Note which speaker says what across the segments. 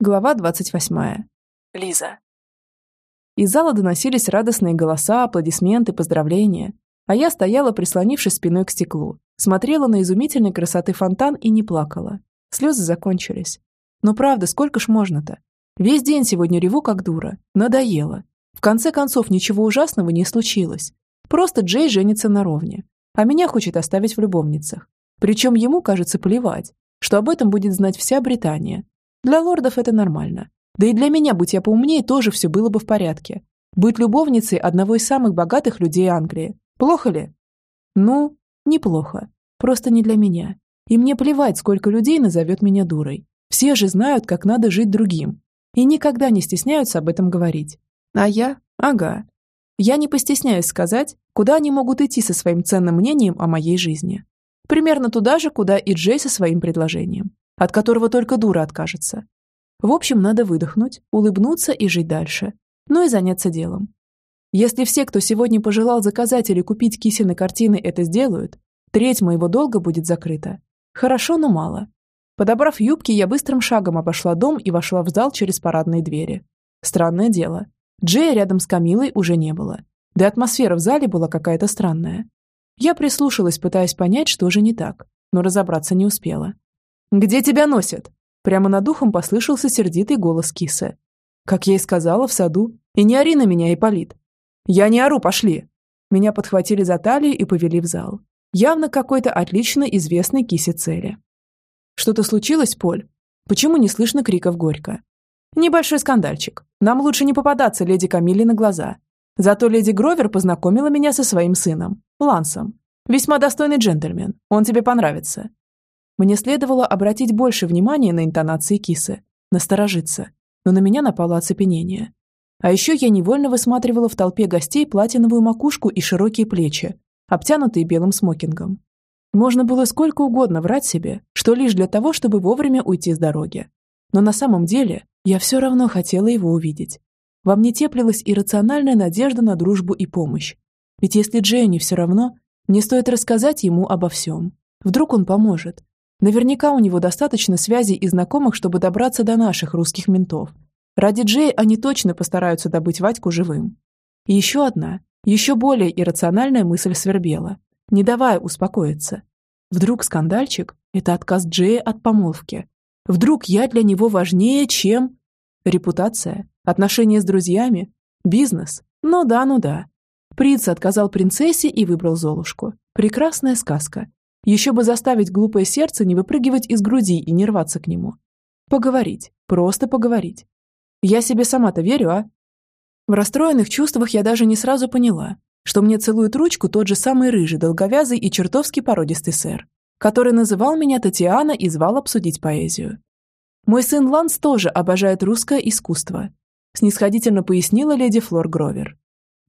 Speaker 1: Глава 28.
Speaker 2: Лиза.
Speaker 1: Из зала доносились радостные голоса, аплодисменты, поздравления. А я стояла, прислонившись спиной к стеклу, смотрела на изумительной красоты фонтан и не плакала. Слезы закончились. Но правда, сколько ж можно-то? Весь день сегодня реву как дура. Надоело. В конце концов, ничего ужасного не случилось. Просто Джей женится на ровне. А меня хочет оставить в любовницах. Причем ему, кажется, плевать, что об этом будет знать вся Британия, для лордов это нормально. Да и для меня, будь я поумнее, тоже все было бы в порядке. Быть любовницей одного из самых богатых людей Англии. Плохо ли? Ну, неплохо. Просто не для меня. И мне плевать, сколько людей назовет меня дурой. Все же знают, как надо жить другим. И никогда не стесняются об этом говорить. А я? Ага. Я не постесняюсь сказать, куда они могут идти со своим ценным мнением о моей жизни. Примерно туда же, куда и Джей со своим предложением от которого только дура откажется. В общем, надо выдохнуть, улыбнуться и жить дальше. Ну и заняться делом. Если все, кто сегодня пожелал заказать или купить Кисины картины, это сделают, треть моего долга будет закрыта. Хорошо, но мало. Подобрав юбки, я быстрым шагом обошла дом и вошла в зал через парадные двери. Странное дело. Джея рядом с Камилой уже не было. Да и атмосфера в зале была какая-то странная. Я прислушалась, пытаясь понять, что же не так, но разобраться не успела. «Где тебя носят?» Прямо над ухом послышался сердитый голос кисы. Как я и сказала, в саду. И не ори на меня, Ипполит. «Я не ору, пошли!» Меня подхватили за талию и повели в зал. Явно какой-то отлично известной кисе цели. «Что-то случилось, Поль? Почему не слышно криков горько?» «Небольшой скандальчик. Нам лучше не попадаться леди Камилле на глаза. Зато леди Гровер познакомила меня со своим сыном, Лансом. Весьма достойный джентльмен. Он тебе понравится. Мне следовало обратить больше внимания на интонации кисы, насторожиться, но на меня напало оцепенение. А еще я невольно высматривала в толпе гостей платиновую макушку и широкие плечи, обтянутые белым смокингом. Можно было сколько угодно врать себе, что лишь для того, чтобы вовремя уйти с дороги. Но на самом деле я все равно хотела его увидеть. Во мне теплилась иррациональная надежда на дружбу и помощь. Ведь если Джею не все равно, мне стоит рассказать ему обо всем. Вдруг он поможет, Наверняка у него достаточно связей и знакомых, чтобы добраться до наших русских ментов. Ради Джей они точно постараются добыть Вадьку живым. И еще одна, еще более иррациональная мысль свербела, не давая успокоиться. Вдруг скандальчик – это отказ Джея от помолвки. Вдруг я для него важнее, чем... Репутация, отношения с друзьями, бизнес. Ну да, ну да. Принц отказал принцессе и выбрал Золушку. Прекрасная сказка. Еще бы заставить глупое сердце не выпрыгивать из груди и не рваться к нему. Поговорить. Просто поговорить. Я себе сама-то верю, а? В расстроенных чувствах я даже не сразу поняла, что мне целует ручку тот же самый рыжий, долговязый и чертовски породистый сэр, который называл меня Татьяна и звал обсудить поэзию. Мой сын Ланс тоже обожает русское искусство, снисходительно пояснила леди Флор Гровер.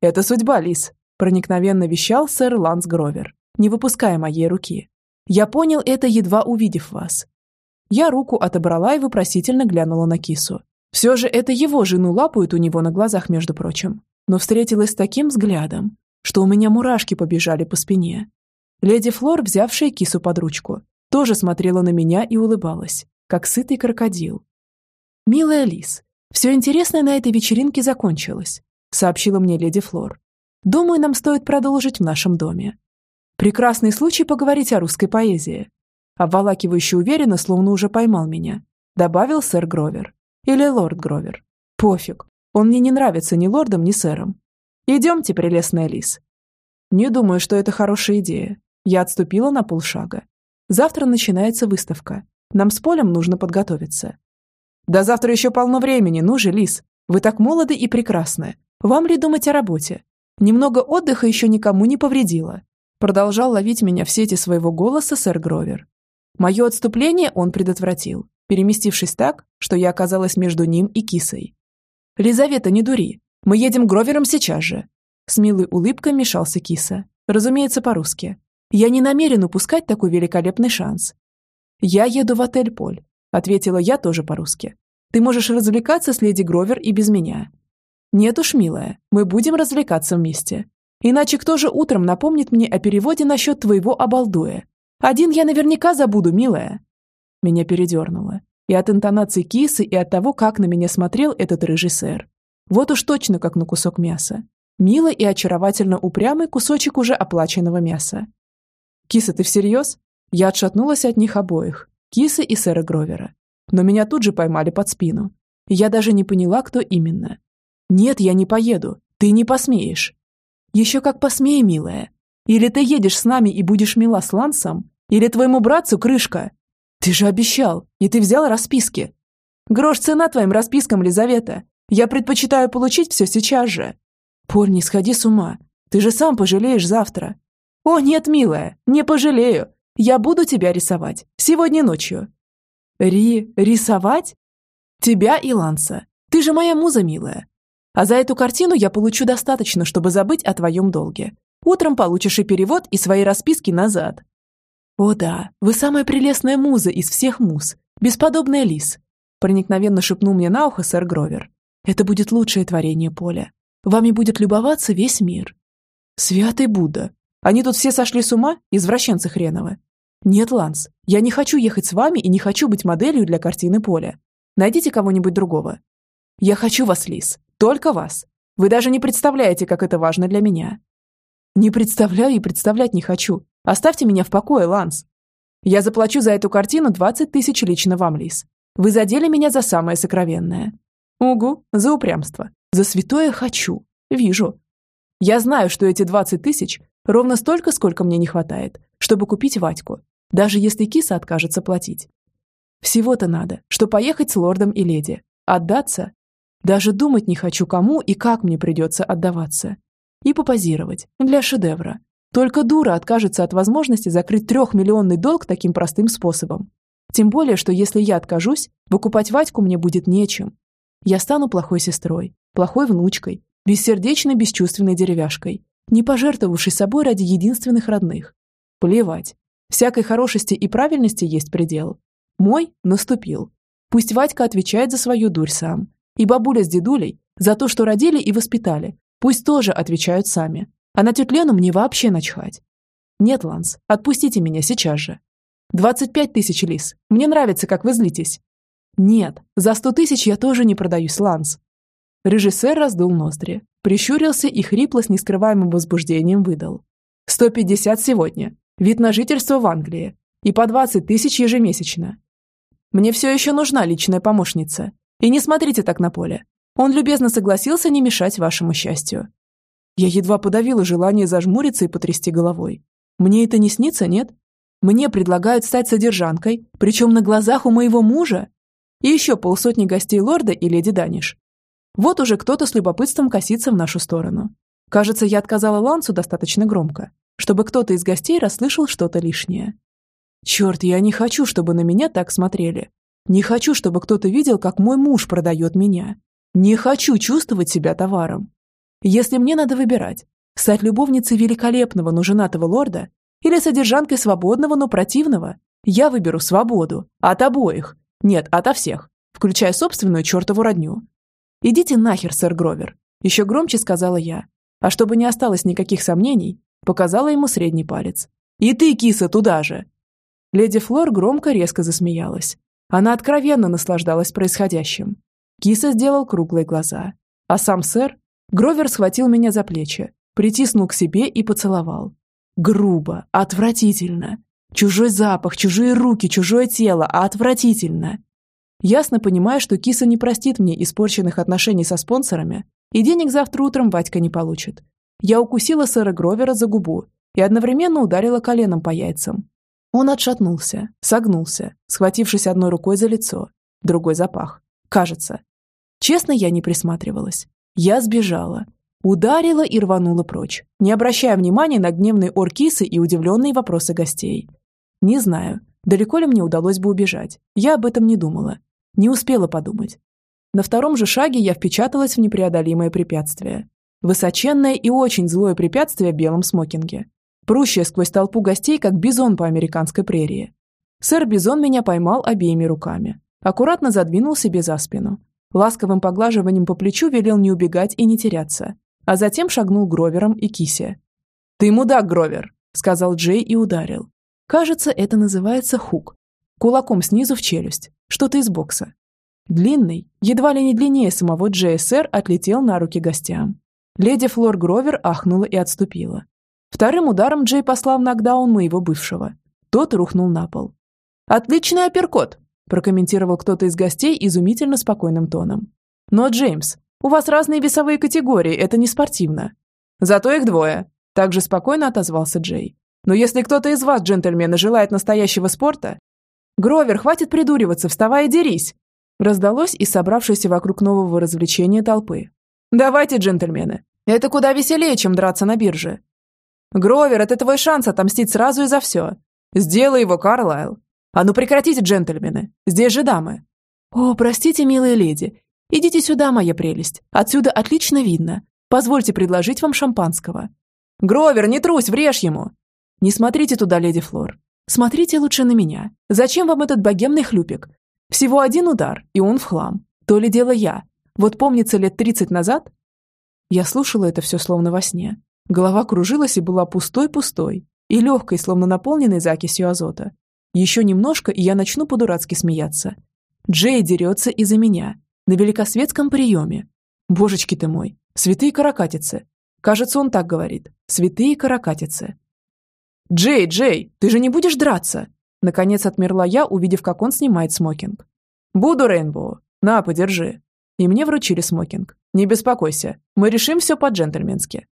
Speaker 1: «Это судьба, Лис», – проникновенно вещал сэр Ланс Гровер не выпуская моей руки. Я понял это, едва увидев вас. Я руку отобрала и вопросительно глянула на кису. Все же это его жену лапают у него на глазах, между прочим. Но встретилась с таким взглядом, что у меня мурашки побежали по спине. Леди Флор, взявшая кису под ручку, тоже смотрела на меня и улыбалась, как сытый крокодил. «Милая Лис, все интересное на этой вечеринке закончилось», сообщила мне леди Флор. «Думаю, нам стоит продолжить в нашем доме. Прекрасный случай поговорить о русской поэзии. Обволакивающе уверенно, словно уже поймал меня. Добавил сэр Гровер. Или лорд Гровер. Пофиг. Он мне не нравится ни лордом, ни сэром. Идемте, прелестная лис. Не думаю, что это хорошая идея. Я отступила на полшага. Завтра начинается выставка. Нам с Полем нужно подготовиться. Да завтра еще полно времени, ну же, лис. Вы так молоды и прекрасны. Вам ли думать о работе? Немного отдыха еще никому не повредило. Продолжал ловить меня в сети своего голоса сэр Гровер. Мое отступление он предотвратил, переместившись так, что я оказалась между ним и кисой. «Лизавета, не дури. Мы едем Гровером сейчас же». С милой улыбкой мешался киса. Разумеется, по-русски. «Я не намерен упускать такой великолепный шанс». «Я еду в отель Поль», — ответила я тоже по-русски. «Ты можешь развлекаться с леди Гровер и без меня». «Нет уж, милая, мы будем развлекаться вместе. Иначе кто же утром напомнит мне о переводе насчет твоего обалдуя? Один я наверняка забуду, милая». Меня передернуло. И от интонации кисы, и от того, как на меня смотрел этот рыжий сэр. Вот уж точно как на кусок мяса. Милый и очаровательно упрямый кусочек уже оплаченного мяса. «Киса, ты всерьез?» Я отшатнулась от них обоих, кисы и сэра Гровера. Но меня тут же поймали под спину. я даже не поняла, кто именно. «Нет, я не поеду. Ты не посмеешь». «Еще как посмею, милая. Или ты едешь с нами и будешь мила с Лансом, или твоему братцу крышка. Ты же обещал, и ты взял расписки. Грош цена твоим распискам, Лизавета. Я предпочитаю получить все сейчас же. Поль, не сходи с ума. Ты же сам пожалеешь завтра. О, нет, милая, не пожалею. Я буду тебя рисовать. Сегодня ночью. Ри... рисовать? Тебя и Ланса. Ты же моя муза, милая. А за эту картину я получу достаточно, чтобы забыть о твоем долге. Утром получишь и перевод, и свои расписки назад. «О да, вы самая прелестная муза из всех муз, бесподобная лис», проникновенно шепнул мне на ухо сэр Гровер. «Это будет лучшее творение поля. Вами будет любоваться весь мир». «Святый Будда! Они тут все сошли с ума, извращенцы хреновы!» «Нет, Ланс, я не хочу ехать с вами и не хочу быть моделью для картины поля. Найдите кого-нибудь другого». «Я хочу вас, Лис, только вас. Вы даже не представляете, как это важно для меня». «Не представляю и представлять не хочу. Оставьте меня в покое, Ланс. Я заплачу за эту картину 20 тысяч лично вам, Лис. Вы задели меня за самое сокровенное. Угу, за упрямство. За святое хочу. Вижу. Я знаю, что эти 20 тысяч ровно столько, сколько мне не хватает, чтобы купить Ватьку, даже если киса откажется платить. Всего-то надо, что поехать с лордом и леди. Отдаться? Даже думать не хочу, кому и как мне придется отдаваться. И попозировать для шедевра. Только дура откажется от возможности закрыть трехмиллионный долг таким простым способом. Тем более, что если я откажусь, выкупать Вадьку мне будет нечем. Я стану плохой сестрой, плохой внучкой, бессердечной, бесчувственной деревяшкой, не пожертвовавшей собой ради единственных родных. Плевать. Всякой хорошести и правильности есть предел. Мой наступил. Пусть Вадька отвечает за свою дурь сам. И бабуля с дедулей за то, что родили и воспитали, пусть тоже отвечают сами. А на тетю Лену мне вообще начхать. Нет, Ланс, отпустите меня сейчас же. Двадцать пять тысяч, Лис. Мне нравится, как вы злитесь. Нет, за сто тысяч я тоже не продаюсь, Ланс. Режиссер раздул ноздри, прищурился и хрипло с нескрываемым возбуждением выдал. Сто пятьдесят сегодня. Вид на жительство в Англии. И по двадцать тысяч ежемесячно. Мне все еще нужна личная помощница. И не смотрите так на поле. Он любезно согласился не мешать вашему счастью. Я едва подавила желание зажмуриться и потрясти головой. Мне это не снится, нет? Мне предлагают стать содержанкой, причем на глазах у моего мужа. И еще полсотни гостей лорда и леди Даниш. Вот уже кто-то с любопытством косится в нашу сторону. Кажется, я отказала Лансу достаточно громко, чтобы кто-то из гостей расслышал что-то лишнее. Черт, я не хочу, чтобы на меня так смотрели. Не хочу, чтобы кто-то видел, как мой муж продает меня. Не хочу чувствовать себя товаром. Если мне надо выбирать, стать любовницей великолепного, но женатого лорда или содержанкой свободного, но противного, я выберу свободу. От обоих. Нет, ото всех. Включая собственную чертову родню. «Идите нахер, сэр Гровер», – еще громче сказала я. А чтобы не осталось никаких сомнений, показала ему средний палец. «И ты, киса, туда же!» Леди Флор громко резко засмеялась. Она откровенно наслаждалась происходящим. Киса сделал круглые глаза. А сам сэр Гровер схватил меня за плечи, притиснул к себе и поцеловал. Грубо, отвратительно. Чужой запах, чужие руки, чужое тело, а отвратительно. Ясно понимая, что киса не простит мне испорченных отношений со спонсорами, и денег завтра утром Вадька не получит. Я укусила сэра Гровера за губу и одновременно ударила коленом по яйцам. Он отшатнулся, согнулся, схватившись одной рукой за лицо, другой за пах. Кажется. Честно, я не присматривалась. Я сбежала. Ударила и рванула прочь, не обращая внимания на гневные оркисы и удивленные вопросы гостей. Не знаю, далеко ли мне удалось бы убежать. Я об этом не думала. Не успела подумать. На втором же шаге я впечаталась в непреодолимое препятствие. Высоченное и очень злое препятствие в белом смокинге. Прущее сквозь толпу гостей, как бизон по американской прерии. Сэр Бизон меня поймал обеими руками. Аккуратно задвинул себе за спину, Ласковым поглаживанием по плечу велел не убегать и не теряться, а затем шагнул Гровером и Кисе. «Ты мудак, Гровер!» – сказал Джей и ударил. Кажется, это называется хук. Кулаком снизу в челюсть, Что-то из бокса. Длинный, едва ли не длиннее самого JSR, отлетел на руки гостям. Леди Флор Гровер ахнула и отступила. Вторым ударом Джей послал в нокдаун моего бывшего. Тот рухнул на пол. «Отличный апперкот!» – прокомментировал кто-то из гостей изумительно спокойным тоном. «Но, Джеймс, у вас разные весовые категории, это не спортивно». «Зато их двое», – также спокойно отозвался Джей. «Но если кто-то из вас, джентльмены, желает настоящего спорта...» «Гровер, хватит придуриваться, вставай и дерись!» Раздалось из собравшейся вокруг нового развлечения толпы. «Давайте, джентльмены, это куда веселее, чем драться на бирже». «Гровер, это твой шанс отомстить сразу и за все. Сделай его, Карлайл. А ну прекратите, джентльмены, здесь же дамы». «О, простите, милые леди, идите сюда, моя прелесть, отсюда отлично видно. Позвольте предложить вам шампанского». «Гровер, не трусь, врежь ему!» «Не смотрите туда, леди Флор. Смотрите лучше на меня. Зачем вам этот богемный хлюпик? Всего один удар, и он в хлам. То ли дело я. Вот помнится лет тридцать назад? Я слушала это все словно во сне. Голова кружилась и была пустой-пустой, и легкой, словно наполненной закисью азота. Еще немножко, и я начну по-дурацки смеяться. Джей дерется из-за меня. На великосветском приеме. Божечки ты мой, святые каракатицы. Кажется, он так говорит. Святые каракатицы. «Джей, Джей, ты же не будешь драться?» Наконец отмерла я, увидев, как он снимает смокинг. «Буду, Рейнбоу. На, подержи». И мне вручили смокинг. «Не беспокойся, мы решим все по-джентльменски».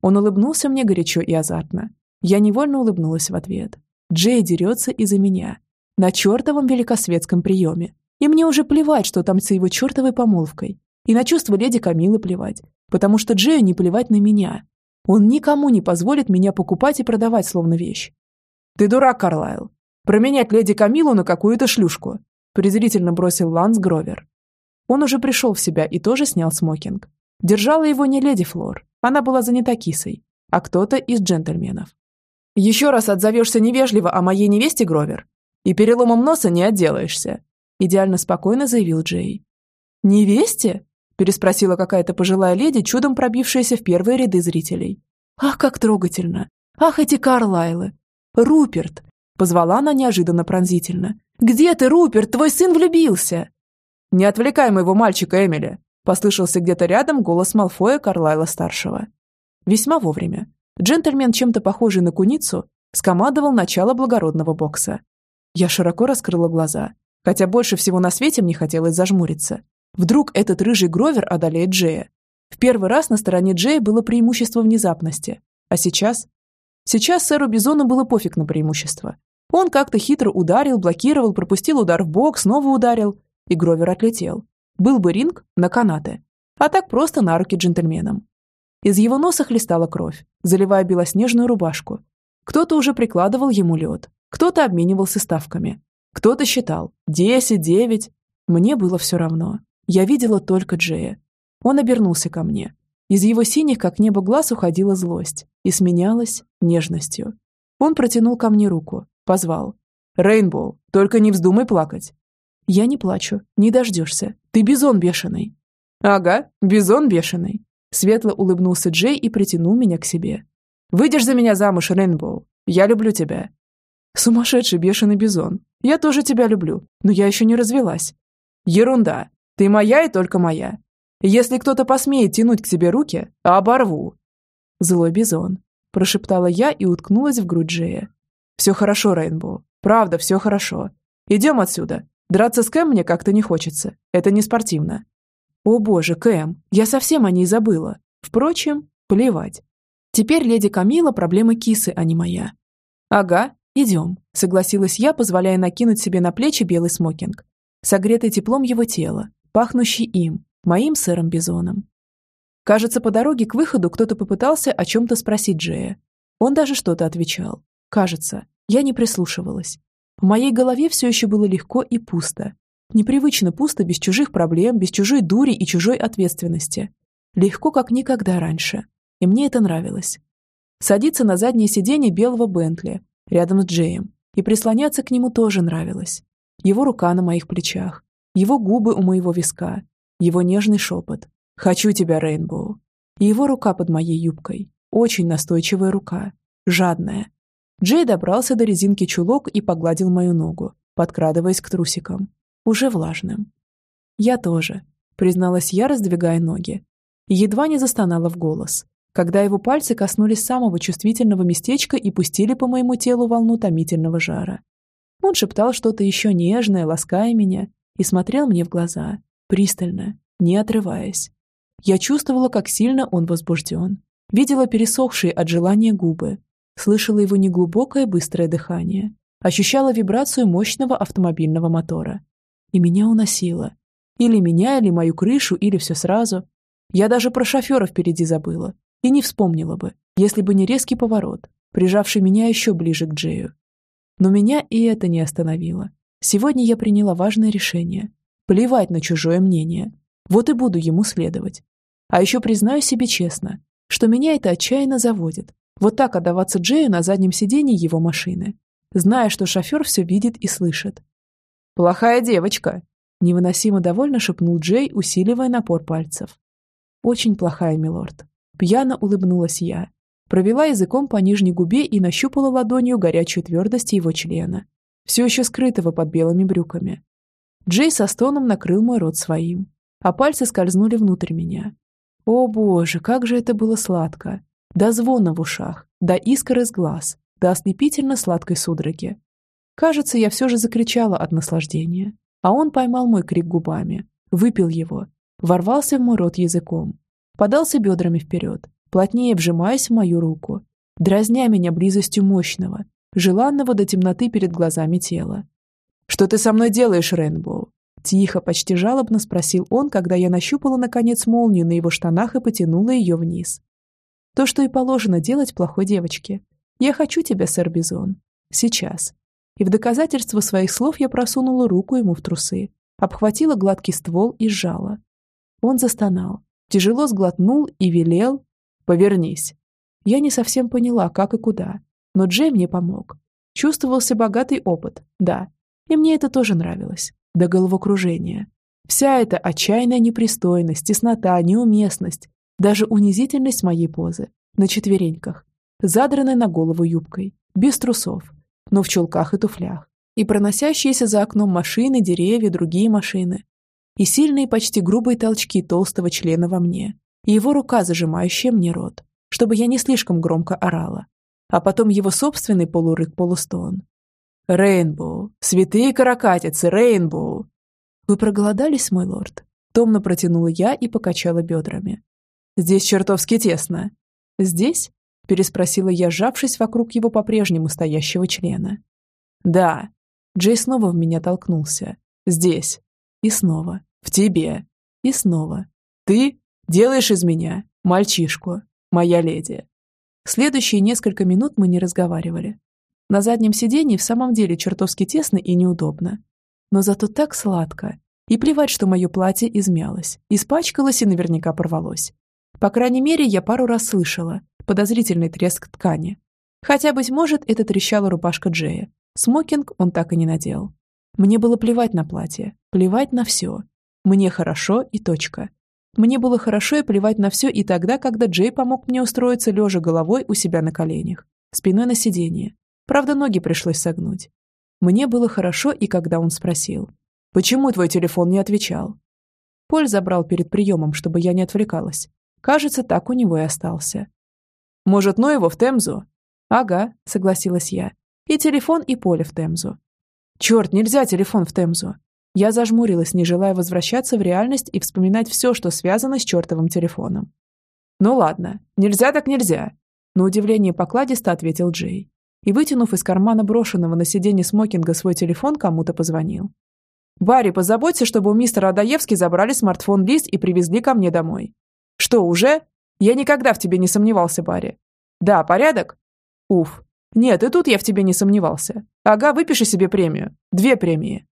Speaker 1: Он улыбнулся мне горячо и азартно. Я невольно улыбнулась в ответ. Джей дерется из-за меня. На чертовом великосветском приеме. И мне уже плевать, что там с его чертовой помолвкой. И на чувства леди Камилы плевать. Потому что Джею не плевать на меня. Он никому не позволит меня покупать и продавать словно вещь. «Ты дурак, Карлайл. Променять леди Камилу на какую-то шлюшку», презрительно бросил Ланс Гровер. Он уже пришел в себя и тоже снял смокинг. Держала его не леди Флор, она была занята кисой, а кто-то из джентльменов. «Еще раз отзовешься невежливо о моей невесте, Гровер, и переломом носа не отделаешься», идеально спокойно заявил Джей. «Невесте?» переспросила какая-то пожилая леди, чудом пробившаяся в первые ряды зрителей. «Ах, как трогательно! Ах, эти Карлайлы! Руперт!» Позвала она неожиданно пронзительно. «Где ты, Руперт? Твой сын влюбился!» «Не отвлекай моего мальчика, Эмили!» Послышался где-то рядом голос Малфоя Карлайла-старшего. Весьма вовремя. Джентльмен, чем-то похожий на куницу, скомандовал начало благородного бокса. Я широко раскрыла глаза, хотя больше всего на свете мне хотелось зажмуриться. Вдруг этот рыжий Гровер одолеет Джея. В первый раз на стороне Джея было преимущество внезапности. А сейчас? Сейчас сэру Бизону было пофиг на преимущество. Он как-то хитро ударил, блокировал, пропустил удар в бок, снова ударил, и Гровер отлетел. Был бы ринг на канаты, а так просто на руки джентльменам. Из его носа хлестала кровь, заливая белоснежную рубашку. Кто-то уже прикладывал ему лед, кто-то обменивался ставками, кто-то считал десять, девять. Мне было все равно. Я видела только Джея. Он обернулся ко мне. Из его синих, как небо глаз, уходила злость и сменялась нежностью. Он протянул ко мне руку, Позвал. «Рейнбоу, только не вздумай плакать». «Я не плачу, не дождешься. Ты бизон бешеный». «Ага, бизон бешеный». Светло улыбнулся Джей и притянул меня к себе. «Выйдешь за меня замуж, Рейнбоу. Я люблю тебя». «Сумасшедший бешеный бизон. Я тоже тебя люблю, но я еще не развелась». «Ерунда. Ты моя и только моя. Если кто-то посмеет тянуть к тебе руки, оборву». «Злой бизон», – прошептала я и уткнулась в грудь Джея. Все хорошо, Рейнбоу. Правда, все хорошо. Идем отсюда. Драться с Кэм мне как-то не хочется. Это не спортивно. О боже, Кэм, я совсем о ней забыла. Впрочем, плевать. Теперь леди Камила проблема кисы, а не моя. Ага, идем, согласилась я, позволяя накинуть себе на плечи белый смокинг, согретый теплом его тела, пахнущий им, моим сыром бизоном. Кажется, по дороге к выходу кто-то попытался о чем-то спросить Джея. Он даже что-то отвечал. Кажется, я не прислушивалась. В моей голове все еще было легко и пусто. Непривычно пусто без чужих проблем, без чужой дури и чужой ответственности. Легко, как никогда раньше. И мне это нравилось. Садиться на заднее сиденье белого Бентли, рядом с Джеем, и прислоняться к нему тоже нравилось. Его рука на моих плечах, его губы у моего виска, его нежный шепот «Хочу тебя, Рейнбоу!» и его рука под моей юбкой, очень настойчивая рука, жадная, Джей добрался до резинки чулок и погладил мою ногу, подкрадываясь к трусикам. уже влажным. «Я тоже», — призналась я, раздвигая ноги. Едва не застонала в голос, когда его пальцы коснулись самого чувствительного местечка и пустили по моему телу волну томительного жара. Он шептал что-то еще нежное, лаская меня, и смотрел мне в глаза, пристально, не отрываясь. Я чувствовала, как сильно он возбужден, видела пересохшие от желания губы, слышала его неглубокое быстрое дыхание, ощущала вибрацию мощного автомобильного мотора. И меня уносило. Или меня, или мою крышу, или все сразу. Я даже про шофера впереди забыла. И не вспомнила бы, если бы не резкий поворот, прижавший меня еще ближе к Джею. Но меня и это не остановило. Сегодня я приняла важное решение. Плевать на чужое мнение. Вот и буду ему следовать. А еще признаю себе честно, что меня это отчаянно заводит. Вот так отдаваться Джею на заднем сиденье его машины, зная, что шофер все видит и слышит. «Плохая девочка!» – невыносимо довольно шепнул Джей, усиливая напор пальцев. «Очень плохая, милорд». Пьяно улыбнулась я, провела языком по нижней губе и нащупала ладонью горячую твердость его члена, все еще скрытого под белыми брюками. Джей со стоном накрыл мой рот своим, а пальцы скользнули внутрь меня. О боже, как же это было сладко! До звона в ушах, до искр из глаз, до ослепительно сладкой судороги. Кажется, я все же закричала от наслаждения, а он поймал мой крик губами, выпил его, ворвался в мой рот языком, подался бедрами вперед, плотнее вжимаясь в мою руку, дразня меня близостью мощного, желанного до темноты перед глазами тела. «Что ты со мной делаешь, Рейнбоу?» Тихо, почти жалобно спросил он, когда я нащупала, наконец, молнию на его штанах и потянула ее вниз. То, что и положено делать плохой девочке. Я хочу тебя, сэр Бизон. Сейчас. И в доказательство своих слов я просунула руку ему в трусы, обхватила гладкий ствол и сжала. Он застонал, тяжело сглотнул и велел «Повернись». Я не совсем поняла, как и куда, но Джей мне помог. Чувствовался богатый опыт, да, и мне это тоже нравилось, до головокружения. Вся эта отчаянная непристойность, теснота, неуместность, даже унизительность моей позы, на четвереньках, задранной на голову юбкой, без трусов, но в чулках и туфлях, и проносящиеся за окном машины, деревья, другие машины, и сильные почти грубые толчки толстого члена во мне, и его рука, зажимающая мне рот, чтобы я не слишком громко орала, а потом его собственный полурык-полустон. «Рейнбоу! Святые каракатицы! Рейнбоу!» «Вы проголодались, мой лорд?» Томно протянула я и покачала бедрами. «Здесь чертовски тесно». «Здесь?» переспросила я, сжавшись вокруг его по-прежнему стоящего члена. «Да». Джей снова в меня толкнулся. «Здесь». И снова. «В тебе». И снова. «Ты делаешь из меня мальчишку, моя леди». Следующие несколько минут мы не разговаривали. На заднем сиденье в самом деле чертовски тесно и неудобно. Но зато так сладко. И плевать, что мое платье измялось, испачкалось и наверняка порвалось. По крайней мере, я пару раз слышала, подозрительный треск ткани. Хотя, быть может, это трещала рубашка Джея. Смокинг он так и не надел. Мне было плевать на платье, плевать на все. Мне хорошо и точка. Мне было хорошо и плевать на все и тогда, когда Джей помог мне устроиться лежа головой у себя на коленях, спиной на сиденье. Правда, ноги пришлось согнуть. Мне было хорошо и когда он спросил, «Почему твой телефон не отвечал?» Поль забрал перед приемом, чтобы я не отвлекалась. Кажется, так у него и остался. Может, ну его в Темзу?» «Ага», — согласилась я. «И телефон, и поле в Темзу». «Черт, нельзя телефон в Темзу!» Я зажмурилась, не желая возвращаться в реальность и вспоминать все, что связано с чертовым телефоном. «Ну ладно, нельзя так нельзя», — на удивление покладисто ответил Джей. И, вытянув из кармана брошенного на сиденье смокинга свой телефон, кому-то позвонил. «Барри, позаботься, чтобы у мистера Адаевски забрали смартфон Лиз и привезли ко мне домой». «Что, уже?» Я никогда в тебе не сомневался, Барри. Да, порядок? Уф. Нет, и тут я в тебе не сомневался. Ага, выпиши себе премию. Две премии.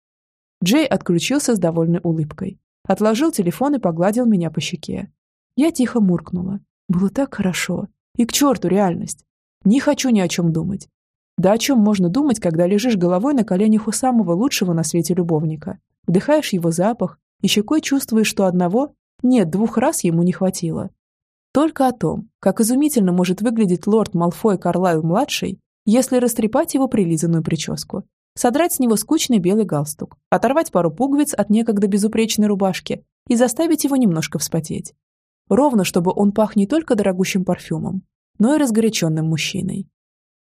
Speaker 1: Джей отключился с довольной улыбкой. Отложил телефон и погладил меня по щеке. Я тихо муркнула. Было так хорошо. И к черту реальность. Не хочу ни о чем думать. Да о чем можно думать, когда лежишь головой на коленях у самого лучшего на свете любовника, вдыхаешь его запах и щекой чувствуешь, что одного, нет, двух раз ему не хватило. Только о том, как изумительно может выглядеть лорд Малфой Карлайл-младший, если растрепать его прилизанную прическу, содрать с него скучный белый галстук, оторвать пару пуговиц от некогда безупречной рубашки и заставить его немножко вспотеть. Ровно, чтобы он пах не только дорогущим парфюмом, но и разгоряченным мужчиной.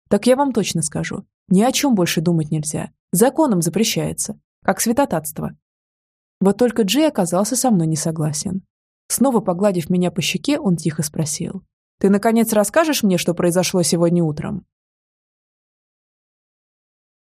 Speaker 1: Так я вам точно скажу, ни о чем больше думать нельзя. Законом запрещается, как святотатство. Вот только Джей оказался со мной не согласен. Снова погладив меня по щеке, он тихо спросил. «Ты, наконец, расскажешь мне, что произошло сегодня утром?»